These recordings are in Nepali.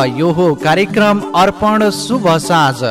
यो हो कार्यक्रम अर्पण शुभ साँझ।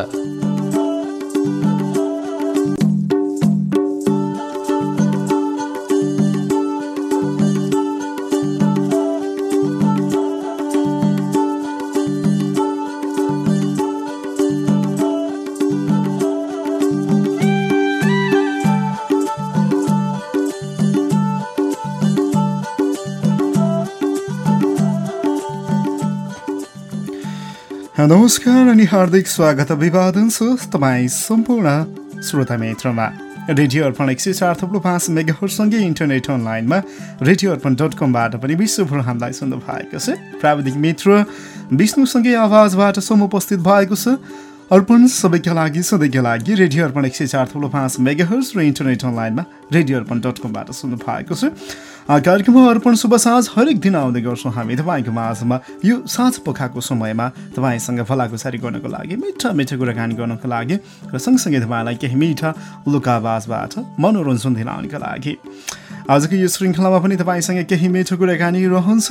नमस्कार अनि हार्दिक स्वागत अभिवादन छु तपाईँ सम्पूर्ण श्रोता मित्रमा रेडियो अर्पण एक सय चार थप्लो पाँच मेगाहरूसँगै इन्टरनेट अनलाइनमा रेडियो अर्पण डट कमबाट पनि विश्वभर हामीलाई सुन्नु भएको छ प्राविधिक मित्र विष्णुसँगै आवाजबाट समुपस्थित भएको छ अर्पण सबैका लागि सधैँका लागि रेडियो अर्पण एक सय चार थुप्रो पाँच मेगाहर्स र इन्टरनेट अनलाइनमा रेडियो अर्पण डट कमबाट सुन्नु भएको छ कार्यक्रममा अर्पण शुभ साँझ हरेक दिन आउँदै गर्छौँ हामी। तपाईँको माझमा यो साँझ पोखाको समयमा तपाईँसँग भलाकुसारी गर्नको लागि मिठा मिठा कुराकानी गर्नको लागि र सँगसँगै तपाईँलाई केही मिठा लुकावाजबाट मनोरञ्जन दिलाउनको लागि। आजको यो श्रृङ्खलामा पनि तपाईँसँग केही मिठो कुराकानी रहन्छ।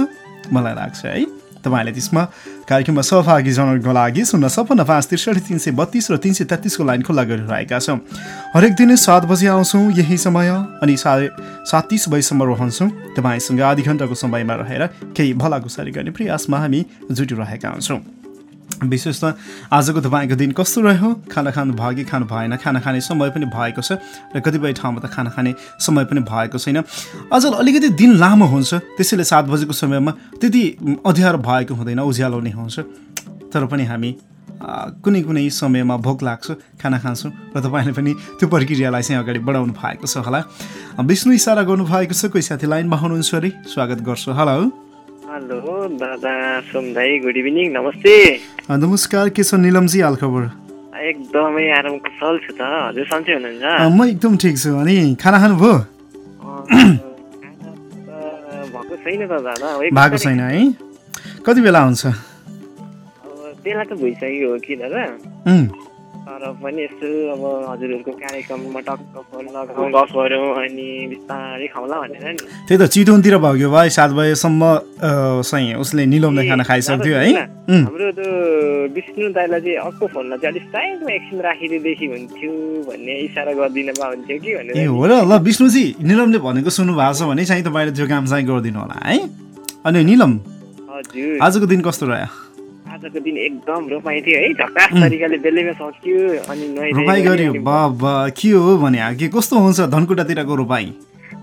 मलाई लाग्छ है तपाईँले त्यसमा कार्यक्रममा सहभागी जनाउनको लागि शून्य सपन्न पाँच त्रिसठी तिन सय बत्तिस र तिन सय तेत्तिसको लाइन खुल्ला गरिरहेका छौँ। हरेक दिन सात बजी आउँछौँ यही समय अनि साढे सात तिस बजीसम्म रहन्छौँ। तपाईँसँग आधी घन्टाको समयमा रहेर केही भलाकुसारी गर्ने प्रयासमा हामी जुटिरहेका हुन्छौँ। विशेष त आजको तपाईँको दिन कस्तो रह्यो? खाना खानु भयो कि खानु भएन। खाना खाने समय पनि भएको छ र कतिपय ठाउँमा त खाना खाने समय पनि भएको छैन। अझ अलिकति दिन लामो हुन्छ। त्यसैले सात बजेको समयमा त्यति अँध्यारो भएको हुँदैन उज्यालो नै हुन्छ। तर पनि हामी कुनै कुनै समयमा भोक लाग्छ खाना खान्छौँ र तपाईँले पनि त्यो प्रक्रियालाई चाहिँ अगाडि बढाउनु भएको छ होला। विष्णु इसारा गर्नुभएको छ। कोही साथी लाइनमा हुनुहुन्छ अरे? स्वागत गर्छु। हेलो। हेलो दादा सोम गुड इभिनिङ नमस्ते। नमस्कार के छ निलमजी हालखबर एकदमै आराम कुशल छु त। हजुर सन्चै हुनुहुन्छ? म एकदम ठिक छु। अनि खाना खानुभयो भएको छैन है कति बेला हुन्छ? बेला त भइसक्यो हो कि दादा। तर पनि यसो अब हजुरहरूको कार्यक्रममा टक्क फोन लगाउँ गफ गरौँ अनि बिस्तारै खाउँला भनेर नि। त्यही त चितवनतिर भयो भाइ सात बजेसम्म चाहिँ उसले निलाउने खाना खाइसक्थ्यो है। हाम्रो त्यो विष्णु दाइलाई चाहिँ अर्को फोनमा चाहिँ अलिक साइडमा एकछिन राखिदिएदेखि हुन्थ्यो भन्ने इसारा गरिदिनु भए हुन्थ्यो कि भनेर ए हो र ल विष्णुजी निलमले भनेको सुन्नु भएको छ भने चाहिँ तपाईँले त्यो काम चाहिँ गरिदिनु होला है। अनि निलम हजुर। आजको दिन कस्तो रह्यो? आजको दिन एकदम रोपाइ थियो है झकास तरिकाले बेलैमा सक्यो अनि रोपाइ गर्यो बाबा के हो भने के कस्तो हुन्छ धनकुटातिरको रोपाइ?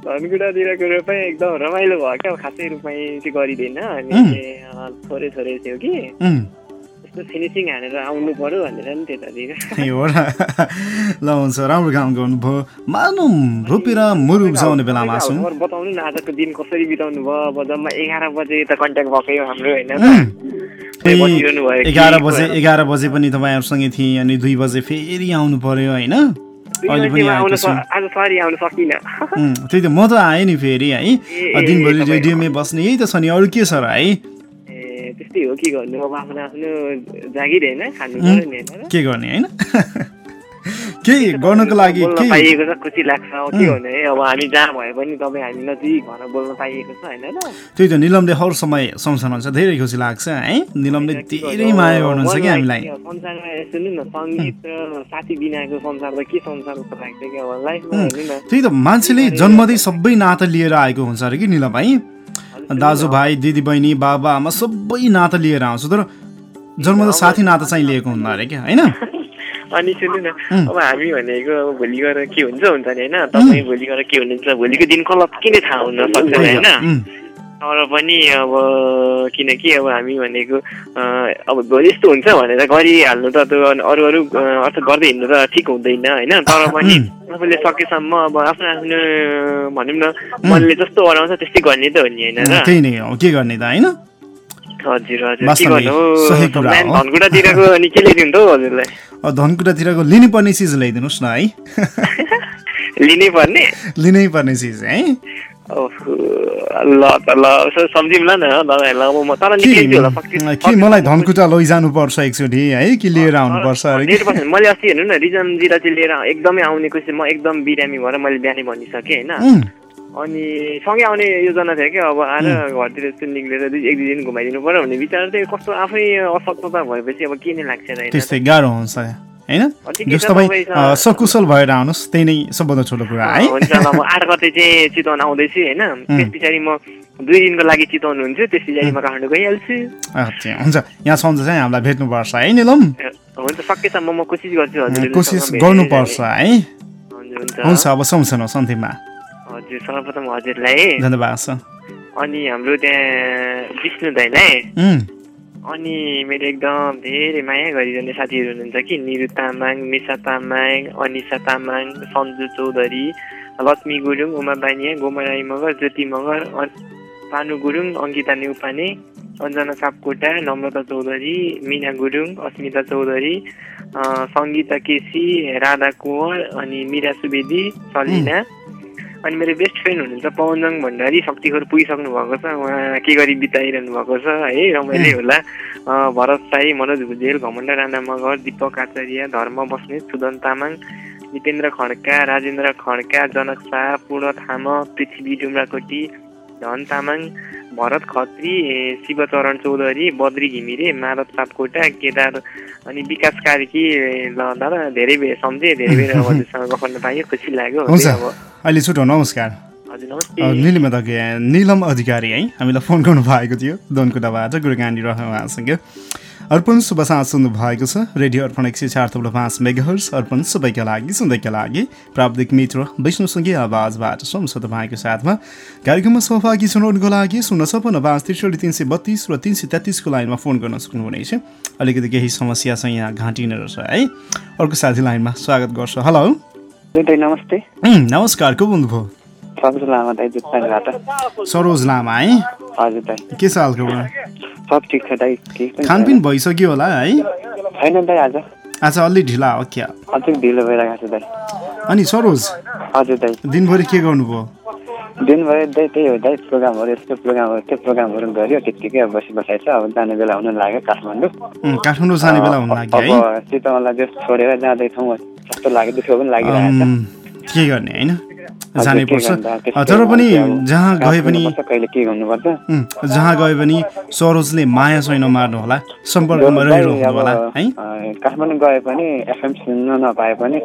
धनकुटातिरको रोपाइ एकदम रमाइलो भयो क्या खासै रोपाइ चाहिँ गरिँदैन अनि थोरै थोरै थियो कि। यस्तो फिनिसिङ हानेर आउनु पर्यो भनेर नि त्यतातिर हो र ल हुन्छ राम्रो काम गर्नुभयो। मानौँ रोपेर मुरु उब्जाउने बेलामा छौँ बताउनु न आजको दिन कसरी बिताउनु भयो? अब जम्मा एघार बजे त कन्ट्याक्ट भएकै हाम्रो होइन। एघार बजे एघार बजे पनि तपाईँहरूसँगै थिएँ अनि दुई बजे फेरि आउनु पर्यो होइन? अहिले पनि त्यही त म त आएँ नि फेरि है। दिनभरि रेडियोमै बस्ने यही त छ नि अरू के छ र है? त्यस्तै हो के गर्नु? अब आफ्नो आफ्नो जागिर होइन खानु पर्यो नि होइन। के गर्ने होइन? केही गर्नको लागि पाइएको छ खुसी लाग्छ। के हुने अब हामी जहाँ भए पनि तपाईँ हामी नजिक भएर बोल्न पाइएको छ होइन त्यही त निलमले हर समय सम्झनुहुन्छ धेरै खुसी लाग्छ है? निलमले धेरै माया गर्नुहुन्छ कि हामीलाई। संसारमा सुन्नु न सङ्गीत र साथी बिनाको संसार त के संसार जस्तो लाग्छ कि अब लाइफमा त्यही त मान्छेले जन्मदै सबै नाता लिएर आएको हुन्छ अरे कि निलम है दाजुभाइ दिदीबहिनी बाबा आमा सबै नाता लिएर आउँछु। तर जन्म त साथी नाता चाहिँ लिएको हुन्न अरे क्या होइन? अनि सुन्नु न अब हामी भनेको अब भोलि गएर के हुन्छ हुन्छ नि होइन? तपाईँ भोलि गएर के हुनुहुन्छ? भोलिको दिन कसलाई किन थाहा हुन सक्छ होइन? तर पनि अब किनकि अब हामी भनेको अब यस्तो हुन्छ भनेर गरिहाल्नु त त्यो अरू अरू अर्थ गर्दै हिँड्नु त ठिक हुँदैन होइन? तर पनि आफूले सकेसम्म अब आफ्नो आफ्नो भनौँ न मनले जस्तो अराउँछ त्यस्तै गर्ने त हो नि होइन त्यही नै हो। के गर्ने त होइन? धनकुटातिरको अनि के ल्याइदिनु त हौ हजुरलाई? धनकुटातिरको लिनै पर्ने चिज ल्याइदिनुहोस् न है। लिनै पर्ने? लिनै पर्ने चिज है? ल त ल सम्झिउँला न म तर के मलाई धनकुटा लैजानु पर्छ एकचोटि है कि लिएर आउनुपर्छ मैले अस्ति हेर्नु न रिजनतिर चाहिँ लिएर एकदमै आउने कोसिस म एकदम बिरामी भएर मैले बिहानै भनिसकेँ होइन? अनि सँगै आउने योजना थियो क्या अब आएर घरतिर यस्तो निक्लेर दुई एक दुई दिन घुमाइदिनु पर्यो भन्ने विचार चाहिँ कस्तो आफै असक्तता भएपछि अब के नै लाग्छ त्यस्तै गाह्रो हुन्छ। होइन? ठिकै जस छ, तपाईँ सकुशल भएर आउनुहोस् त्यही नै सबभन्दा ठुलो कुरा है? हुन्छ ल म आठ गते चाहिँ चितवन आउँदैछु होइन? त्यस पछाडि म दुई दिनको लागि चितवन हुन्छु त्यस पछाडि म काठमाडौँ गइहाल्छु। हुन्छ। यहाँ सम्झ चाहिँ हामीलाई भेट्नुपर्छ है निलम? हुन्छ सकेसम्म म कोसिस गर्छु हजुर कोसिस गर्नुपर्छ है? हुन्छ अब सम्झनुहोस् अन्तिममा हजुर सर्वप्रथम हजुरलाई। धन्यवाद अनि हाम्रो त्यहाँ विष्णु दाईलाई। अनि मेरो एकदम धेरै माया गरिरहने साथीहरू हुनुहुन्छ कि निरु तामाङ मिसा तामाङ अनिसा तामाङ सन्जु चौधरी लक्ष्मी गुरुङ उमा बानिया गोमा राई मगर ज्योति मगर पानु गुरुङ अङ्किता नेउपाने अञ्जना सापकोटा नम्रता चौधरी मिना गुरुङ अस्मिता चौधरी सङ्गीता केसी राधा कुँवर अनि मिरा सुवेदी सलिना अनि मेरो बेस्ट फ्रेन्ड हुनुहुन्छ पवनजङ भण्डारी शक्तिखोर पुगिसक्नु भएको छ। उहाँ के गरी बिताइरहनु भएको छ है? रमाइलो होला। भरत साई मनोज भुजेल घमण्ड राणा मगर दिपक आचार्य धर्म बस्नेत सुदन तामाङ दिपेन्द्र खड्का राजेन्द्र खड्का जनक शाह पूर्ण थाम पृथ्वी डुम्राकोटी धन तामाङ भरत खत्री शिवचरण चौधरी बद्री घिमिरे माधव सापकोटा केदार अनि विकास कार्की ल दादा धेरै बेर सम्झेँ धेरै बेर हजुरसँग गफ गर्न पाएँ खुसी लाग्यो। अब अहिले छुटो नमस्कार। निलिमा निलम अधिकारी है। हामीलाई फोन गर्नु भएको थियो। दोनकुटाबाट गुरुगानी रह्यो उहाँसँग। अर्पण शुभ साँझ सुन्नु भएको छ। रेडियो अर्पण एक सय चार थप्लो पाँच मेगाहर्स अर्पण सबैका लागि सुन्दैका लागि। प्राविधिक मित्र विष्णुसँगै आवाजबाट सुन्छ तपाईँको साथमा। कार्यक्रममा सहभागी छनौटको लागि शून्य छपन्न पाँच त्रिसठी तिन सय बत्तिस र तिन सय तेत्तिसको लाइनमा फोन गर्न सक्नुहुनेछ। अलिकति केही समस्या छ यहाँ घाँटिने रहेछ है। अर्को साथी लाइनमा स्वागत गर्छु। हेलो। नमस्ते। नमस्कार। को बोल्नुभयो? सरोज लामा है। हजुर दाइ। के छ हालको सब ठिक छ दाइ खानपिन भइसक्यो होला है? छैन दाइ आज। आज अलि ढिला हो क्या? अझै ढिलो भइरहेको छ दाइ। अनि सरोज हजुर दाइ। दिनभरि के गर्नुभयो? दिनभरि दाइ त्यही हो दाइ प्रोग्रामहरू यस्तो प्रोग्रामहरू त्यो प्रोग्रामहरू गऱ्यो त्यत्तिकै अब बसी बसाइ छ। अब जाने बेला हुन लाग्यो काठमाडौँ। काठमाडौँ जाने बेला हुन लाग्यो है? अब चितवनलाई जस्ट छोडेर जाँदैछौँ जस्तो लाग्यो दुःख पनि लागिरहेको उम्, के गर्ने होइन? छ जानै पर्छ तर पनि जहाँ गए पनि जहाँ गए पनि सरोजले माया चाहिँ नमार्नु होला सम्पर्कमा रहिरहनु होला है? काठमाडौँ गए पनि एफएम सुन्न नपाए पनि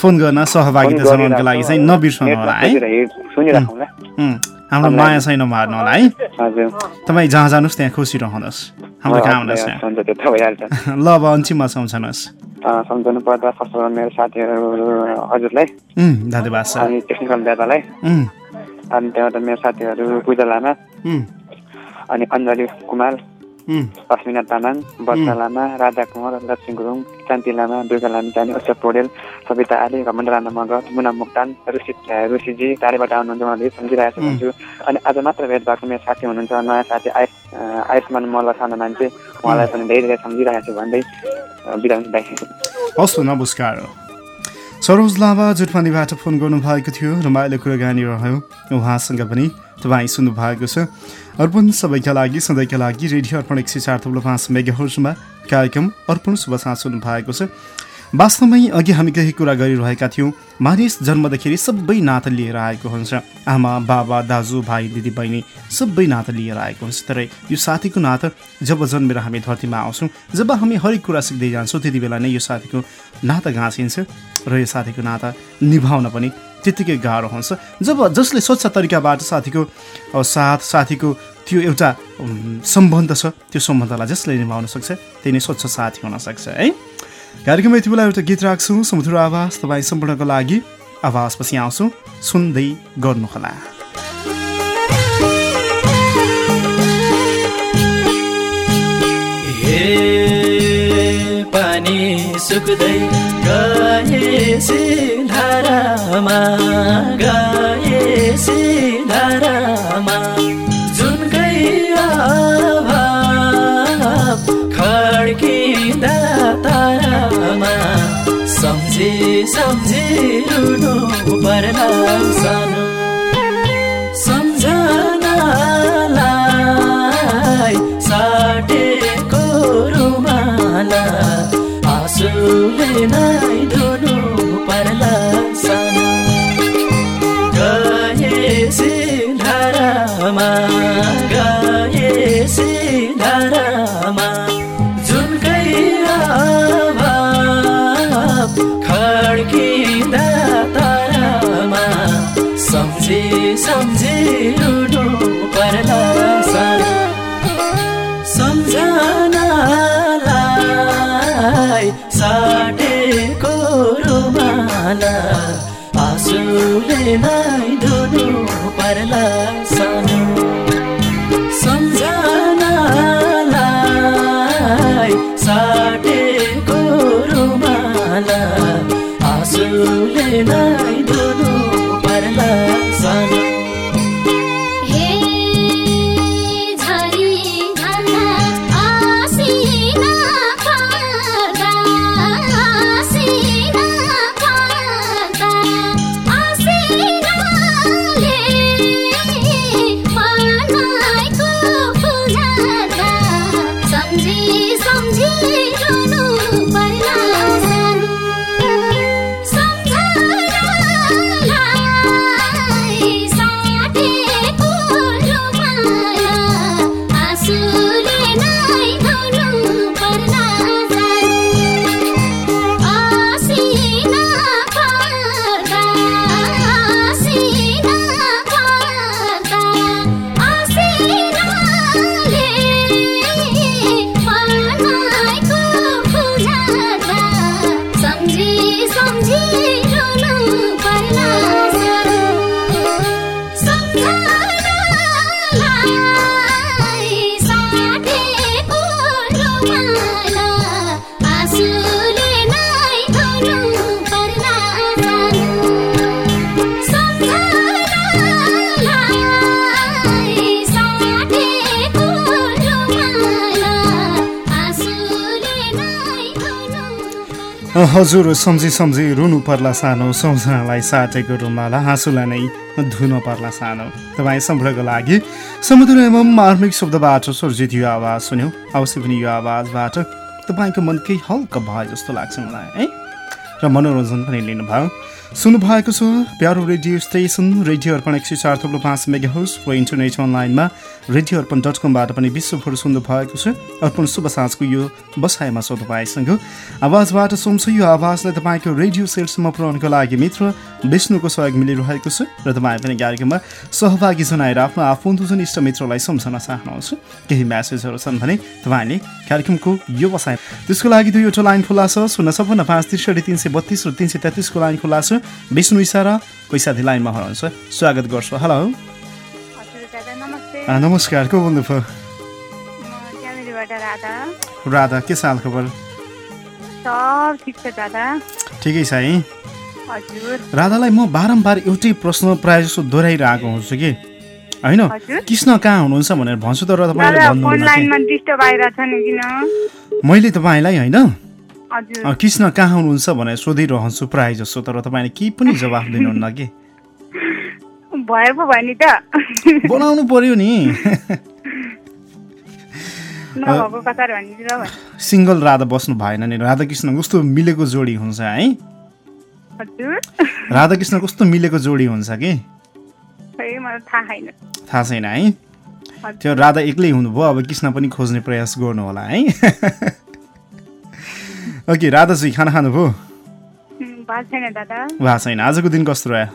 फोन गर्न सहभागिता जनाउनको लागि चाहिँ नबिर्सनु होला है? हाम्रो माया चाहिँ नमार्नु होला है। तपाईँ जहाँ जानुहोस् त्यहाँ खुसी रहनुहोस्। हाम्रो भइहाल्छ ल अब अन्तिममा सम्झनुहोस्। अँ, सम्झाउनु पर्दा फर्स्ट अफ अल मेरो साथीहरू हजुरलाई। धन्यवाद छ अनि टेक्निकल दादालाई। अनि त्यहाँबाट मेरो साथीहरू पूजा लामा। अनि अञ्जली कुमार। अस्मिना तामाङ वर्षा लामा राधा कुमार लक्ष्मी गुरुङ शान्ति लामा दुर्गा लामा जाने उत्सव पौडेल सविता आली घमण्ड राणा मगर मुना मुक्तान ऋषि ऋषिजी टाढेबाट आउनुहुन्छ उहाँले सम्झिरहेको छु भन्छु अनि आज मात्र भेट भएको मेरो साथी हुनुहुन्छ नयाँ साथी आयुष आयुष्मान मल्ल सानो मान्छे उहाँलाई पनि धेरै धेरै सम्झिरहेको छु भन्दै बिदा हुन्छु हस् नमस्कार सरोज लामा जुटपानीबाट फोन गर्नुभएको थियो रमाइलो कुराकानी रह्यो। उहाँसँग पनि तपाईँ सुन्नु भएको छ। अर्पण सबैका लागि सधैँका लागि रेडियो अर्पण एक सय चार थप्लो पाँच मेगाहर्समा कार्यक्रम अर्पण शुभ साँझ सुन्नु भएको छ। वास्तवमै अघि हामी केही कुरा गरिरहेका थियौँ। मानिस जन्मदाखेरि सबै नाता लिएर आएको हुन्छ। आमा बाबा दाजु भाइ दिदी बहिनी सबै नाता लिएर आएको हुन्छ। तर यो साथीको नाता जब जन्मेर हामी धरतीमा आउँछौँ जब हामी हरेक कुरा सिक्दै जान्छौँ त्यति बेला नै यो साथीको नाता घाँसिन्छ र यो साथीको नाता निभाउन पनि त्यत्तिकै गाह्रो हुन्छ। जब जसले स्वच्छ तरिकाबाट साथीको साथ साथीको त्यो एउटा सम्बन्ध छ त्यो सम्बन्धलाई जसले निभाउन सक्छ त्यही नै स्वच्छ साथी हुनसक्छ है? कार्यक्रममा यति बेला एउटा गीत राख्छु। समुद्र आवाज तपाईँ सम्पूर्णको लागि। आवाजपछि आउँछु। सुन्दै गर्नुहोला। पानी सुक्दै गएसी धारामा। सम्झिनु पर्ला सानो। सम्झनालाई साटेको रुमाला आँसुले नै धुनु पर्ला सानो। गएसी धारामा गएसी सम्झे सम्झे रुनु पर्ला सम्झनालाई साटेको रुमाला। आँसुले नै धुनु पर्ला। हजुर सम्झी सम्झी रुनु पर्ला सानो सम्झनालाई साटेको रुमाला हाँसुलाई नै धुन पर्ला सानो। तपाईँ सम्पूर्णको लागि समुद्र एवं मार्मिक शब्दबाट सर्जित यो आवाज सुन्यौँ। अवश्य पनि यो आवाजबाट तपाईँको मन केही हल्का भयो जस्तो लाग्छ मलाई है? र मनोरञ्जन पनि लिनुभयो। सुन्नुभएको छ प्यारो रेडियो स्टेसन रेडियो अर्पण एक सय चार थुप्रो पाँच मेगा हर्स र इन्टरनेट अनलाइनमा रेडियो अर्पण डट कमबाट पनि विश्वभर सुन्नु भएको छ। अर्पण शुभ साँझको यो बसाइमा छ तपाईँसँग। आवाजबाट सुन्छ यो आवाजलाई तपाईँको रेडियो सेटसम्म पुर्याउनको लागि मित्र विष्णुको सहयोग मिलिरहेको छ र तपाईँ पनि कार्यक्रममा सहभागी जनाएर आफ्नो आफन्तजन इष्ट मित्रलाई सम्झन चाहनुहुन्छ। केही म्यासेजहरू छन् भने तपाईँले कार्यक्रमको यो बसाइ त्यसको लागि दुईवटा लाइन खुला छ। शून्य छपन्न पाँच त्रिसठी तिन सय बत्तिस र तिन सय तेत्तिसको लाइन खुला छ। विष्णु इसारा कोही साथी लाइनमा हुनुहुन्छ स्वागत गर्छु। हेलो नमस्कार। को बोल्नुभयो ज्यामिरीबाट राधा। राधा के साल खबर? सब ठिक छ छ है। राधालाई म बारम्बार एउटै प्रश्न प्रायः जस्तो दोहोऱ्याइरहेको हुन्छु कि? होइन? कृष्ण कहाँ हुनुहुन्छ भनेर भन्छु तर तपाईँले। मैले तपाईँलाई होइन? कृष्ण कहाँ हुनुहुन्छ भनेर सोधिरहन्छु प्रायः जस्तो तर तपाईँले केही पनि जवाफ दिनुहुन्न कि? भयो पो भयो नि त। बनाउनु पर्यो नि। सिङ्गल राधा बस्नु भएन नि। राधाकृष्ण कस्तो मिलेको जोडी हुन्छ है? राधाकृष्ण कस्तो मिलेको जोडी हुन्छ कि? थाहा छैन। है? त्यो राधा एक्लै हुनुभयो अब कृष्ण पनि खोज्ने प्रयास गर्नु होला है? ओके राधाजी खाना खानुभयो? भएको छैन आजको दिन कस्तो रह्यो?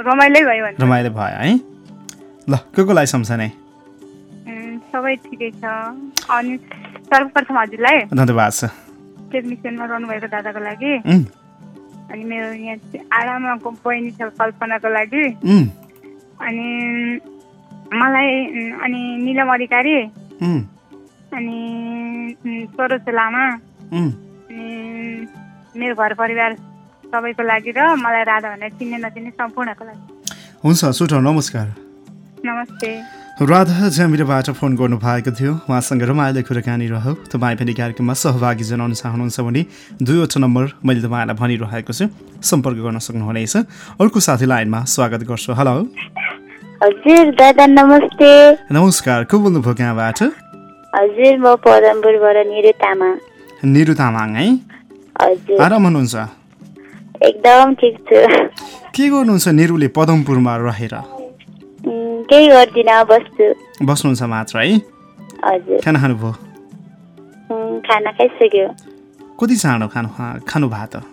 रमाइलै भयो है? ल को कोलाई सम्झने? उम्, सबै ठिकै छ। अनि सर्वप्रथम हजुरलाई धन्यवाद छ टेक्निसियनमा रहनुभएको दादाको लागि। अनि मेरो यहाँ आरामको बहिनी छ कल्पनाको लागि। अनि मलाई अनि निलम अधिकारी। अनि सरोज लामा। अनि मेरो घर परिवार सबैको लागि र मलाई राधा भनेर चिन्ने नचिन्ने सम्पूर्णको लागि। हुन्छ सुटो नमस्कार। नमस्ते। राधा ज्यामिरबाट फोन गर्नुभएको थियो। उहाँसँग रमाइलो कुराकानी रह्यो तपाईँ पनि कार्यक्रममा सहभागी जनाउन चाहनुहुन्छ भने दुईवटा नम्बर मैले तपाईँलाई भनिरहेको छु। सम्पर्क गर्न सक्नुहुनेछ। अर्को साथी लाइनमा स्वागत गर्छु। हेलो। हजुर दादा नमस्ते। नमस्कार। को बोल्नुभयो कहाँबाट? हजुर म पदमपुरबाट निरु तामाङ। निरु तामाङ है? हजुर। आराम हुनुहुन्छ? एकदम ठिक छु। के गर्नुहुन्छ निरुले पदमपुरमा रहेर? केही गर्दिनँ बस्छु। बस्नुहुन्छ मात्र है? हजुर। खाना खानुभयो? खाना खाइसक्यो। कति चाँडो खानु खानु भएको त?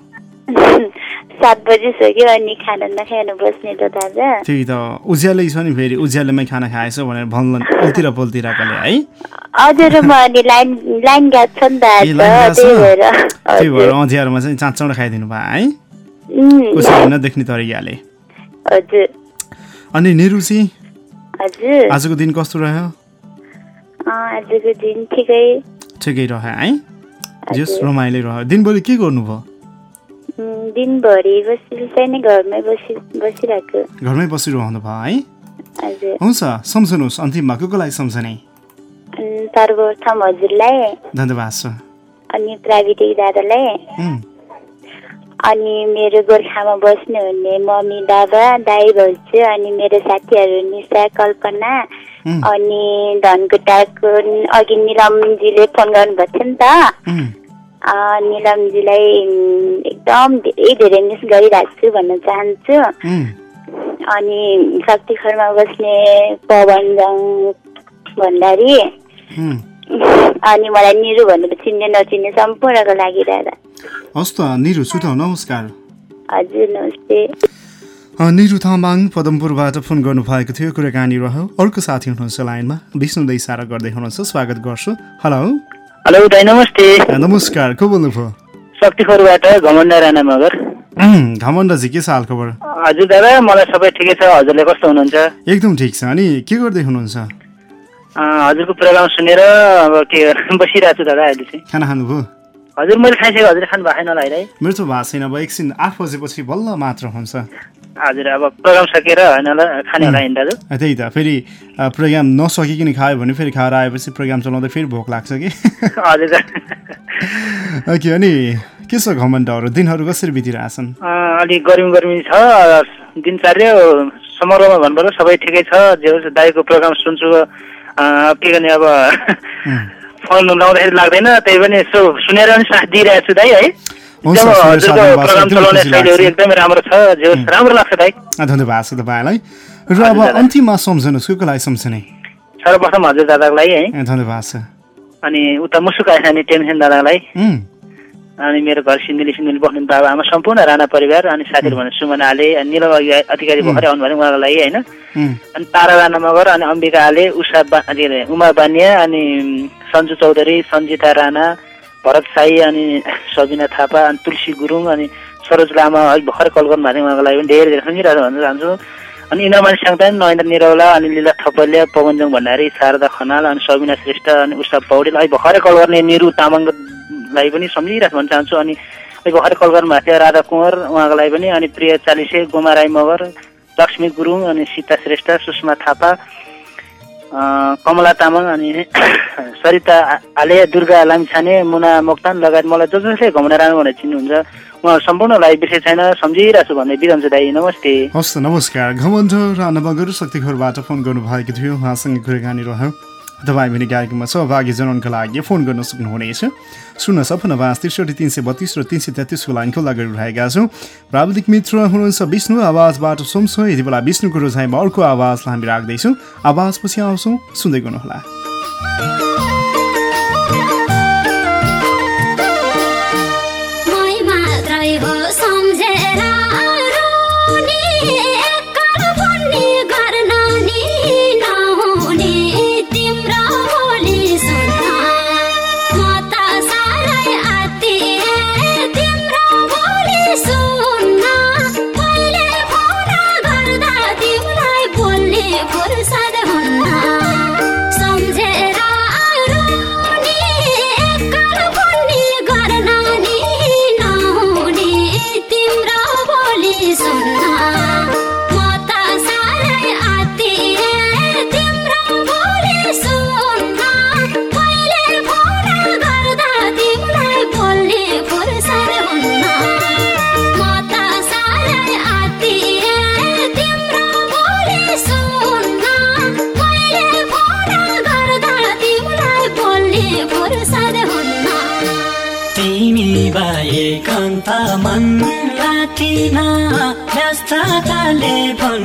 सात बजी सक्यो अनि खाना नखानु बस्ने त दादा त्यही त। उज्यालै छ नि फेरि उज्यालोमै खाना खाएछ भनेर भन्लन उल्तिर पोल्तिरकोले है? हजुर म अनि लाइन लाइन गएको छ नि त? त्यही भएर। अँध्यारोमा चाहिँ चाँड चाँडो खाइदिनु भयो है? कसरी नदेख्ने तरिकाले। हजुर। अनि निरु चाहिँ हजुर। आजको दिन कस्तो रह्यो? आजको दिन ठिकै। ठिकै रह्यो है? जस। रमाइलो रह्यो। दिनभरि के गर्नुभयो? दिनभरि बसी चाहिँ घरमै बसी बसिरहेको। घरमै बसिरहनु भयो है? हजुर। हुन्छ सम्झनुहोस् अन्तिममा को को लागि सम्झने। सर्वप्रथम हजुरलाई। धन्यवाद छ अनि प्राविधिक दादालाई। अनि मेरो गोर्खामा बस्नुहुने मम्मी बाबा दाई भाउजू अनि मेरो साथीहरू निशा कल्पना अनि धनकुटाको अघि निलमजीले फोन गर्नुभएको थियो नि त। निलमजीलाई एकदम धेरै धेरै मिस गरिरहेको छु भन्न चाहन्छु। अनि शक्तिखरमा बस्ने पवनजङ भण्डारी। उम्। अनि मलाई निरु भनेर चिन्ने नचिन्ने सम्पूर्णको लागि दादा हस् त निरु सुत नमस्कार। हजुर नमस्ते। निरु तामाङ पदमपुरबाट फोन गर्नुभएको थियो कुराकानी रह्यो। अर्को साथी हुनुहुन्छ लाइनमा। विष्णु इसारा गर्दै हुनुहुन्छ स्वागत गर्छु। हेलो। हेलो दाइ नमस्ते। नमस्कार को बोल्नुभयो? शक्तिखोरबाट घमण्ड राणा मगर। घमण्डजी के छ हाल खबर हजुर दादा मलाई सबै ठिकै छ। हजुरले कस्तो हुनुहुन्छ? एकदम ठिक छ। अनि के गर्दै हुनुहुन्छ? हजुरको प्रोग्राम सुनेर अब के बसिरहेको छु दादा अहिले चाहिँ। खाना खानुभयो? हजुर मैले खाइसकेँ। हजुरले खानु भएको छैन होला है। मेरो त भएको छैन अब एकछिन आठ बजेपछि बल्ल मात्र हुन्छ। हजुर अब प्रोग्राम सकेर होइन होला खाने होला नि दाजु त्यही त फेरि प्रोग्राम नसकिकन खायो भने फेरि खाएर आएपछि प्रोग्राम चलाउँदा फेरि भोक लाग्छ कि? हजुर ओके अनि के छ घमण्डहरू? दिनहरू कसरी बितिरहेछन्? अलिक गर्मी गर्मी छ दिनचर्या समग्रमा भन्नुपर्दा सबै ठिकै छ। जे होस् दाईको प्रोग्राम सुन्छु। के गर्ने अब? फोन लाउँदाखेरि लाग्दैन त्यही पनि यसो सुनेर पनि साथ दिइरहेको छु दाई है। एकदम राम्रो छ राम्रो लाग्छ धन्यवाद छ तपाईँलाई। र अब। अन्तिममा सम्झनुहोस् को लागि सम्झने सर्वप्रथम हजुर दादाको लागि है धन्यवाद छ अनि उता मुसुक आइसाने टेन्सन उम्, अनि मेरो घर सिन्धुली सिन्धुली बस्नु बाबा आमा सम्पूर्ण राणा परिवार अनि साथीहरू भने सुमन आले अनि अधि- अधिकारी भर्खरै आउनु भने उहाँको लागि होइन। अनि तारा राणा मगर अनि अम्बिका आले उषा उमा बानिया अनि सन्जु चौधरी सन्जिता राणा भरत साई अनि सबिना थापा अनि तुलसी गुरुङ अनि सरोज लामा अलिक भर्खर कल गर्नु भएको थियो उहाँको लागि पनि धेरै धेरै सुनिरहेको भन्न चाहन्छु। अनि इन्द्रमानी स्याङतान नरेन्द्र निरौला अनि लीला थपलिया पवनजङ भण्डारी शारदा खनाल अनि सबिना श्रेष्ठ अनि उषा पौडेल अहिले भर्खरै कल गर्ने निरु तामाङलाई पनि सम्झिरहेको भन्न चाहन्छु। अनि अहिले भर्खरै कल गर्नु भएको थियो राधा कुँवर उहाँको लागि पनि अनि प्रिय चालिसे गोमा राई मगर लक्ष्मी गुरुङ अनि सीता श्रेष्ठ सुषमा थापा कमला तामाङ अनि सरिता आले दुर्गा लामिछाने मुना मोक्तान लगायत मलाई जो जसले घुम्न राम्रो भनेर चिन्नुहुन्छ उहाँ सम्पूर्णलाई विषय छैन सम्झिरहेको छु भन्ने बिरन्छु दाई नमस्ते। हस् नमस्कार। घमण्ड राणामगर शक्तिखोरबाट फोन गर्नुभएको थियो। उहाँसँग कुराकानी रह्यो। तपाईँ पनि कार्यक्रममा सहभागी जनाउनको लागि फोन गर्न सक्नुहुनेछ। शून्य सपन्न पाँच त्रिसठी तिन सय बत्तिस र तिन सय तेत्तिसको लाइन खुल्ला गरिरहेका छौँ। प्राविधिक मित्र हुनुहुन्छ विष्णु आवाजबाट सुन्छ यति बेला विष्णुको रोजाइमा अर्को आवाजलाई हामी राख्दैछौँ। आवाजपछि आउँछौँ। सुन्दै गर्नुहोला।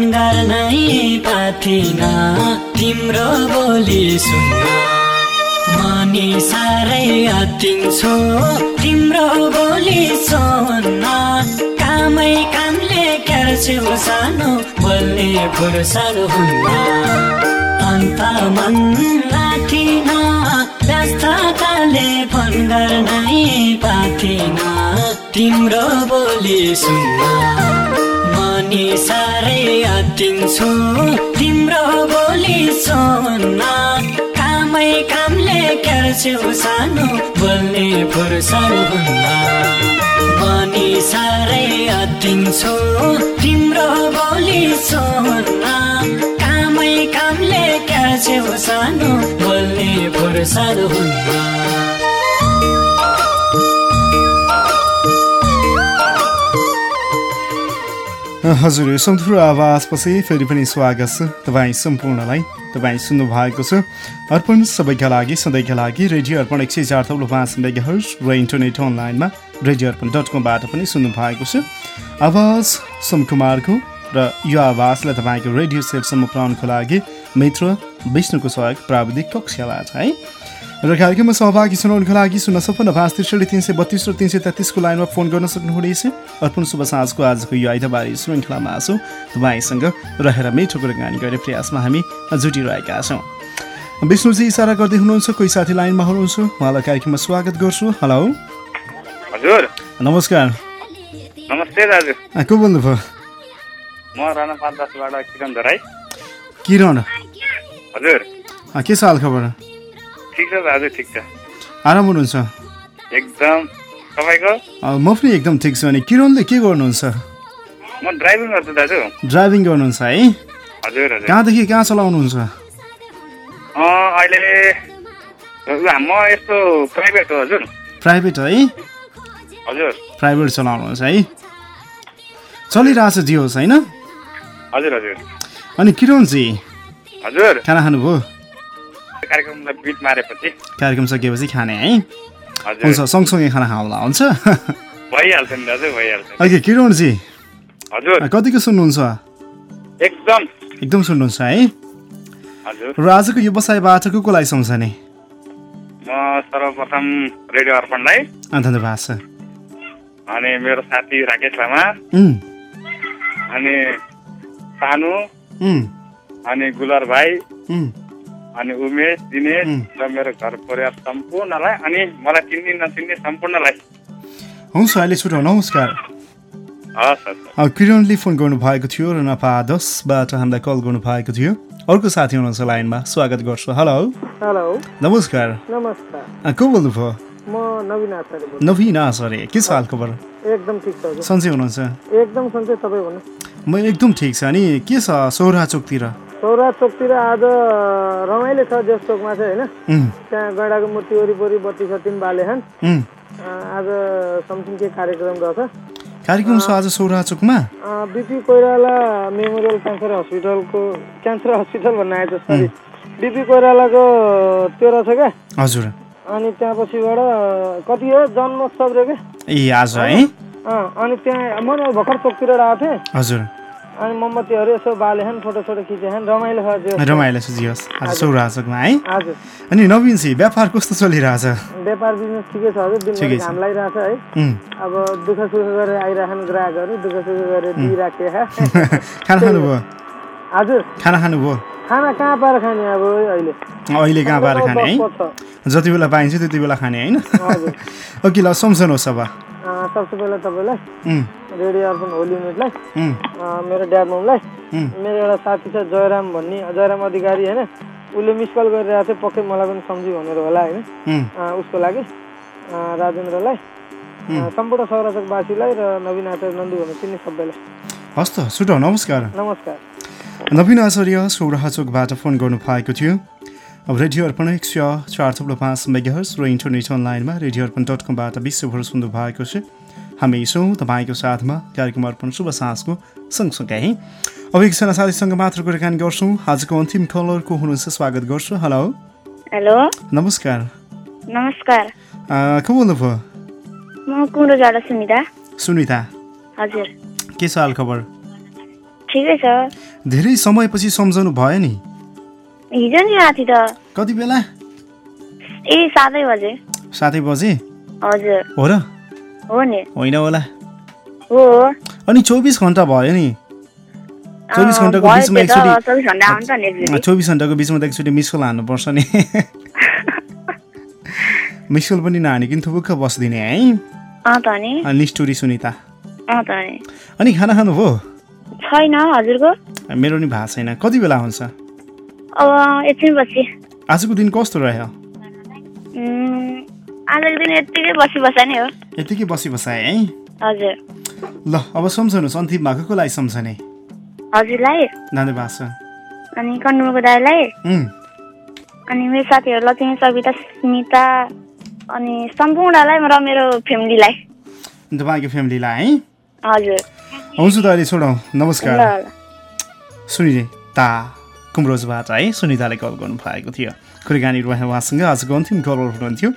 फोन गर्नै पाथिन। तिम्रो बोली सुन्न मनी साह्रै अतिन्छु। तिम्रो बोली सुन्न कामै कामले क्यार्छु सानो बोल्ने फुर्सद हुन्न अन्त मन लाथिन व्यस्तताले फोन गर्नै पाथिन। तिम्रो बोली सुन्न मनी साह्रै अतिन्छु। तिम्रो बोली सुन्न कामै कामले क्यार्छु सानो बोल्ने फुर्सद हुन्न। मनी साह्रै अतिन्छु तिम्रो बोली सुन्न कामै कामले क्यार्छु सानो बोल्ने फुर्सद हुन्न। हजुर सुमधुर आवाजपछि फेरि पनि स्वागत छ तपाईँ सम्पूर्णलाई तपाईँ सुन्नु भएको छ। अर्पण सबैका लागि सधैँका लागि रेडियो अर्पण एक सय चार थप्लो पाँच मेगाहर्स र इन्टरनेट अनलाइनमा रेडियो अर्पण डट कमबाट पनि सुन्नु भएको छ। आवाज सोमकुमारको र यो आवाजलाई तपाईँको रेडियो सेटसम्म पुऱ्याउनुको लागि मित्र विष्णुको सहयोग प्राविधिक कक्षाबाट है। र कार्यक्रममा सहभागी सुनाउनुको लागि शून्य सपन्न पाँच त्रिसठी तिन सय बत्तिस र तिन सय तेत्तिसको लाइनमा फोन गर्न सक्नुहुनेछ अर्पण शुभ साँझको आजको यो आइतबारी श्रृङ्खलामा छौँ। तपाईँसँग रहेर मिठो कुराकानी गर्ने प्रयासमा हामी जुटिरहेका छौँ। विष्णुजी इसारा गर्दै हुनुहुन्छ कोही साथी लाइनमा हुनुहुन्छ? उहाँलाई कार्यक्रममा स्वागत गर्छु। हेलो। हजुर। नमस्कार। नमस्ते दाजु। को बोल्नुभयो? म राणा किरण किरण। हजुर। के छ हाल खबर ठिक छ दाजु ठिक छ। आराम हुनुहुन्छ? एकदम। तपाईँको? म पनि एकदम ठिक छु। अनि किरणले के गर्नुहुन्छ? म ड्राइभिङ गर्छु दाजु। ड्राइभिङ गर्नुहुन्छ है? हजुर हजुर। कहाँदेखि कहाँ चलाउनुहुन्छ? अहिले म यस्तो प्राइभेट हो हजुर। प्राइभेट है? हजुर। प्राइभेट चलाउनुहुन्छ है? चलिरहेछ जियोस् होइन? हजुर हजुर। अनि किरणजी हजुर। खाना खानुभयो? कार्यक्रमलाई बिट मारेपछि। कार्यक्रम सकिएपछि खाने है? हुन्छ सँगसँगै खाना खाउँला हुन्छ? भइहाल्छ नि दाजु भइहाल्छ। अहिले किरणजी। हजुर। कतिको सुन्नुहुन्छ? एकदम। एकदम सुन्नुहुन्छ है? हजुर। र आजको व्यवसायबाट को कोलाई सम्झने म सर्वप्रथम रेडियो अर्पणलाई धन्यवाद छ अनि मेरो साथी राकेश लामा अनि सानु अनि गुलर भाइ अनि उमेश दिनेश। र मेरो घर परिवार सम्पूर्णलाई अनि मलाई चिन्ने नचिन्ने सम्पूर्णलाई। हुन्छ अहिले छुट्याउ नमस्कार। किरणले फोन गर्नुभएको थियो र नपा दसबाट हामीलाई कल गर्नुभएको थियो। अर्को साथी हुनुहुन्छ लाइनमा स्वागत गर्छु। हेलो हेलो नमस्कार। नमस्कार। अँ, को बोल्नुभयो? म नवीन आचार्य नवीना सरे के छ हाल खबर एकदम ठिक छ सन्चै हुनुहुन्छ? एकदम सन्चै तपाईँ भन्नु म एकदम ठिक छ। अनि के छ सौरा चोकतिर सौरा चोकतिर आज रमाइलो छ जेस चोकमा चाहिँ होइन। त्यहाँ गैँडाको मूर्ति वरिपरि बत्ती सत्ती बाले छन्। आज समथिङ के कार्यक्रम रहेछ कार्यक्रम छ आज सौरा चोकमा? बिपी कोइराला मेमोरियल क्यान्सर हस्पिटलको क्यान्सर हस्पिटल भन्न आएछ सरी बिपी कोइरालाको त्यो रहेछ क्या? हजुर। अनि त्यहाँ पछिबाट कति हो? जन्मोत्सव रे क्या? ए आज है? अनि त्यहाँ म भर्खर चोकतिर आएको थिएँ। हजुर। अनि मोमबत्तीहरू यसो बालेछन् फोटो सोटो खिचेछन् रमाइलो छ रमाइलो छ जियोस् आज सौरा चोकमा है? हजुर। अनि नवीनजी व्यापार कस्तो चलिरहेछ? व्यापार बिजनेस ठिकै छ हजुर। ठिकै। घाम लागिरहेछ है। अब दुःख सुख गरेर आइरहेछन् ग्राहकहरू दुःख सुख गरेर दिइराखे खाना खानुभयो हजुर। खाना खानुभयो खाना कहाँ पाएर खाने अब अहिले? अहिले कहाँ पाएर खाने है। जति बेला पाइन्छ त्यति बेला खाने होइन? ओके ल सम्झनुहोस् अब। सबसे पहिला तपाईँलाई रेडियो अर्पण होली युनिटलाई मेरो ड्याड ममलाई। मेरो एउटा साथी छ जयराम भन्ने जयराम अधिकारी होइन उसले मिस कल गरिरहेको थियो पक्कै मलाई पनि सम्झी भनेर होला होइन। उसको लागि राजेन्द्रलाई सम्पूर्ण सौराचकवासीलाई र नवीन आचार्य नन्दु भन्ने चिन्ने सबैलाई। हस् त सुटौ नमस्कार। नमस्कार। नवीन आचार्य सौराहा चोकबाट फोन गर्नु भएको थियो। अब रेडियो अर्पण एक सय चार थप्लो पाँच मेगाहर्स र इन्टरनेट अनलाइनमा रेडियो अर्पण डट कमबाट विश्वभर सुन्नु भएको छ। हामी छौँ तपाईँको साथमा कार्यक्रम अर्पण शुभ साँझको सँगसँगै अब एकजना साथीसँग मात्र कुराकानी गर्छौँ। आजको अन्तिम कलरको हुनुहुन्छ स्वागत गर्छु। हेलो। हेलो। नमस्कार। नमस्कार। को बोल्नुभयो? म सुनिदा सुनिता। हजुर। के छ हाल खबर ठिकै छ। धेरै समयपछि सम्झाउनु भयो नि। हिजो नि राति त। कति बेला? ए सातै बजे। सातै बजे? हजुर। हो र? हो नि। होइन होला। हो। अनि चौबिस घन्टा भयो नि। चौबिस घन्टाको बिचमा एकचोटि चौबिस घन्टाको बिचमा त एकचोटि मिस कल हान्नुपर्छ नि। मिस कल पनि नहानिकन थुपुक्क बसिदिने है। अनि स्टोरी सुनिता। अनि खाना खानुभयो? छैन हजुरको। मेरो नि भएको छैन। कति बेला हुन्छ? अब एकछिन पछि आजको दिन कस्तो रह्यो? आजको दिन यत्तिकै बसी बसा नै हो। यतिकै बसी बसाए है? हजुर। ल अब सम्झनुहोस् अन्तिम को लागि सम्झने? हजुरलाई? नानी भएको छ अनि कन्डुमको दाईलाई? अनि मेरो साथीहरू लक्ष्मी सविता स्मिता अनि सम्पूर्णलाई र मेरो फ्यामिलीलाई। तपाईँको फ्यामिलीलाई है? हजुर। हुन्छ त अहिले छोडौँ। नमस्कार। ल सुनिता कुम्रोजबाट है सुनिताले कल गर्नु भएको थियो। कुराकानी उहाँसँग। आजको अन्तिम कल हुनुहुन्थ्यो।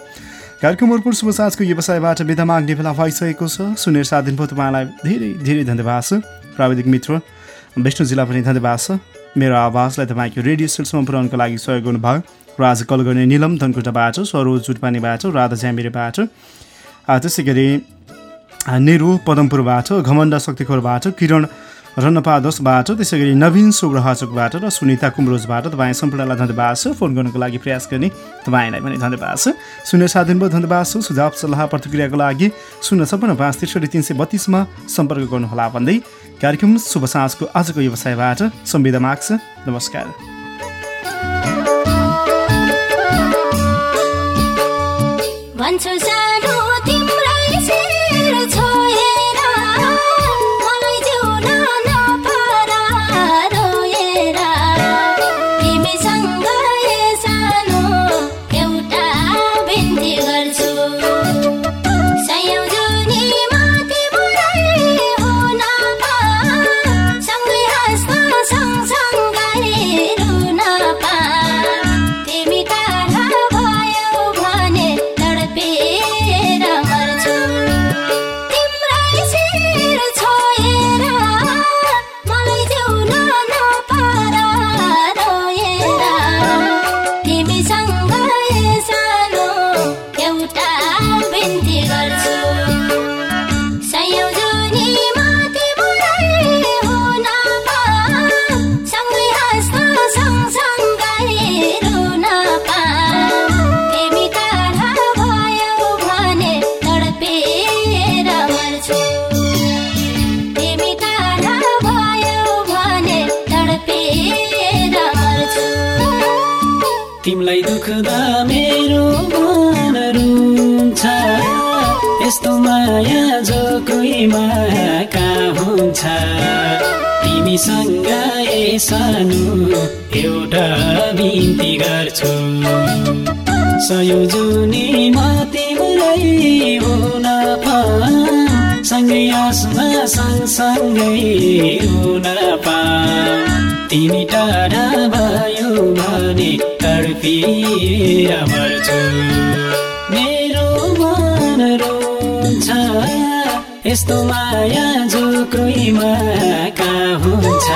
कार्यक्रम अर्पण शुभ साँझको व्यवसायबाट बिदा माग्ने बेला भइसकेको छ। सुनेर साथ दिनुभयो तपाईँलाई धेरै धेरै धन्यवाद छ। प्राविधिक मित्र विष्णु जिल्ला पनि धन्यवाद छ। मेरो आवाजलाई तपाईँको रेडियो सेल्समा पुऱ्याउनको लागि सहयोग गर्नुभयो। र आज कल गर्ने निलम धनकुटाबाट सरोज जुटपानीबाट राधा ज्यामिरेबाट त्यसै गरी नेहरू पदमपुरबाट घमण्ड शक्तिखोरबाट किरण रन्नपादसबाट त्यसै गरी नवीन सुब्रहचोकबाट र सुनिता कुम्रोजबाट तपाईँ सम्पूर्णलाई धन्यवाद छ। फोन गर्नुको लागि प्रयास गर्ने तपाईँलाई पनि धन्यवाद छ। शून्य सात दिनभर धन्यवाद छ। सुझाव सल्लाह प्रतिक्रियाको लागि शून्य छप्पन्न पाँच त्रिसठी तिन सय बत्तिसमा सम्पर्क गर्नुहोला भन्दै कार्यक्रम शुभ साँझको आजको व्यवसायबाट संविदा माग्छ। नमस्कार। भन्छु दुख्दा मेरो मन रुन्छ यस्तो माया जो कोहीमा कहाँ हुन्छ। तिमीसँग ए सानो एउटा बिन्ती गर्छु। सयौँ जुनीमा तिम्रै हुन सँगै आसमा सँगसँगै हुन पा। तिमी टाढा मर्छु मेरो मन रुन्छ यस्तो माया जो कोहीमा कहाँ हुन्छ।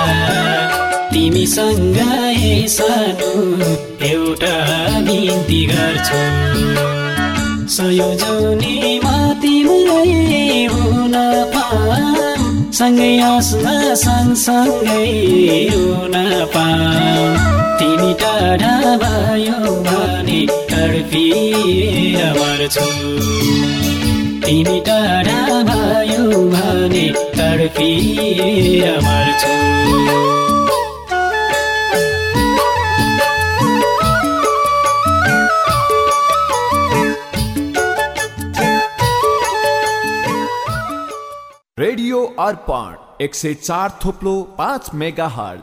तिमीसँग सानो एउटा बिन्ती गर्छु। सयौँ जुनीमा तिम्रै हुन पा सँगै हाँस्न सँगसँगै रुन पा तिमी टाढा भयो भने मर्छु। तिमी टाढा भयो भने तडपिएर मर्छु। रेडियो अर्पण एक सय चार थोप्लो पाँच मेगा हल